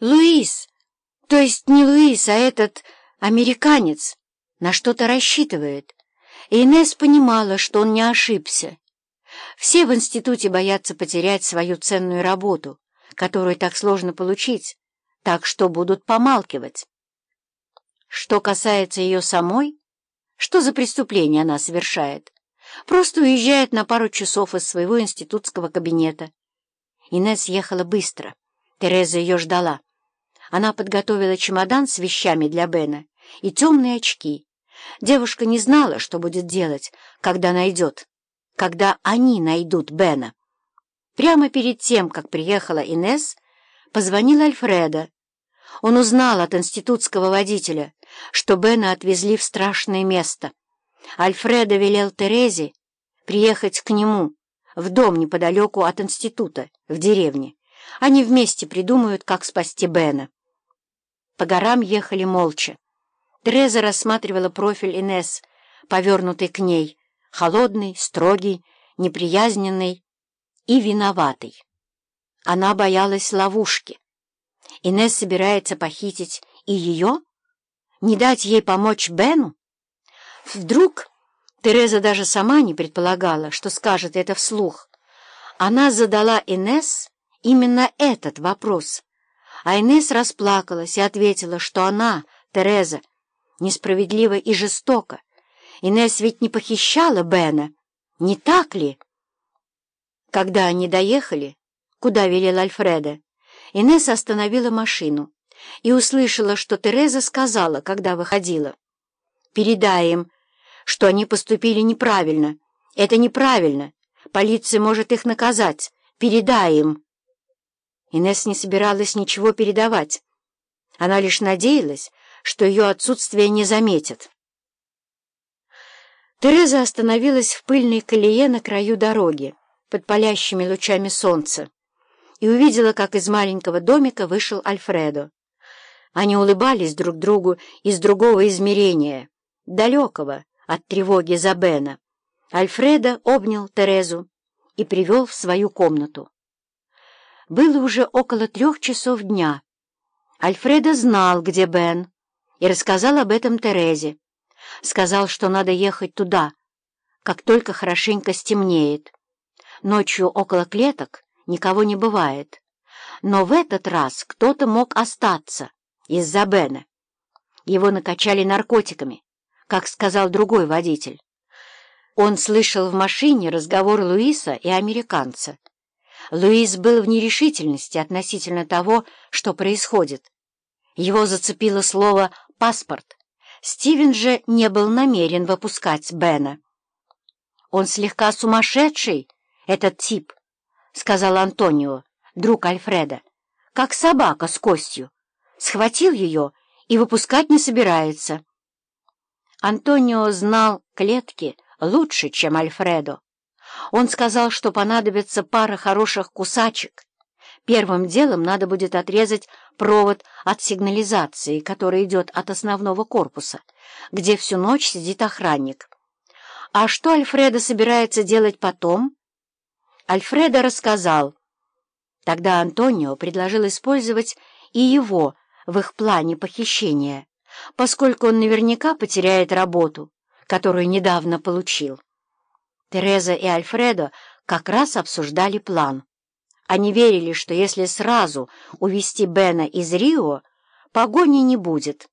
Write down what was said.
Луис, то есть не Луис, а этот американец, на что-то рассчитывает. И Инесс понимала, что он не ошибся. Все в институте боятся потерять свою ценную работу, которую так сложно получить, так что будут помалкивать. Что касается ее самой, что за преступление она совершает? Просто уезжает на пару часов из своего институтского кабинета. Инесс ехала быстро. Тереза ее ждала. Она подготовила чемодан с вещами для Бена и темные очки. Девушка не знала, что будет делать, когда найдет, когда они найдут Бена. Прямо перед тем, как приехала Инес, позвонил Альфреда. Он узнал от институтского водителя, что Бена отвезли в страшное место. Альфреда велел Терезе приехать к нему в дом неподалеку от института, в деревне. Они вместе придумают, как спасти Бена. По горам ехали молча. Тереза рассматривала профиль Инес, повернутый к ней, холодный, строгий, неприязненный и виноватый. Она боялась ловушки. Инес собирается похитить и ее? Не дать ей помочь Бену? Вдруг Тереза даже сама не предполагала, что скажет это вслух. Она задала Инес именно этот вопрос. А расплакалась и ответила, что она, Тереза, несправедлива и жестока. Инесс ведь не похищала Бена, не так ли? Когда они доехали, куда велел Альфреда, Инесс остановила машину и услышала, что Тереза сказала, когда выходила. «Передай им, что они поступили неправильно. Это неправильно. Полиция может их наказать. Передай им». Инесс не собиралась ничего передавать. Она лишь надеялась, что ее отсутствие не заметят. Тереза остановилась в пыльной колее на краю дороги, под палящими лучами солнца, и увидела, как из маленького домика вышел Альфредо. Они улыбались друг другу из другого измерения, далекого от тревоги за Бена. Альфредо обнял Терезу и привел в свою комнату. Было уже около трех часов дня. Альфредо знал, где Бен, и рассказал об этом Терезе. Сказал, что надо ехать туда, как только хорошенько стемнеет. Ночью около клеток никого не бывает. Но в этот раз кто-то мог остаться из-за Бена. Его накачали наркотиками, как сказал другой водитель. Он слышал в машине разговор Луиса и американца. Луис был в нерешительности относительно того, что происходит. Его зацепило слово «паспорт». Стивен же не был намерен выпускать Бена. «Он слегка сумасшедший, этот тип», — сказал Антонио, друг Альфреда, — «как собака с костью. Схватил ее и выпускать не собирается». Антонио знал клетки лучше, чем Альфредо. Он сказал, что понадобится пара хороших кусачек. Первым делом надо будет отрезать провод от сигнализации, который идет от основного корпуса, где всю ночь сидит охранник. А что Альфредо собирается делать потом? Альфредо рассказал. Тогда Антонио предложил использовать и его в их плане похищения, поскольку он наверняка потеряет работу, которую недавно получил. Тереза и Альфредо как раз обсуждали план. Они верили, что если сразу увести Бена из Рио, погони не будет.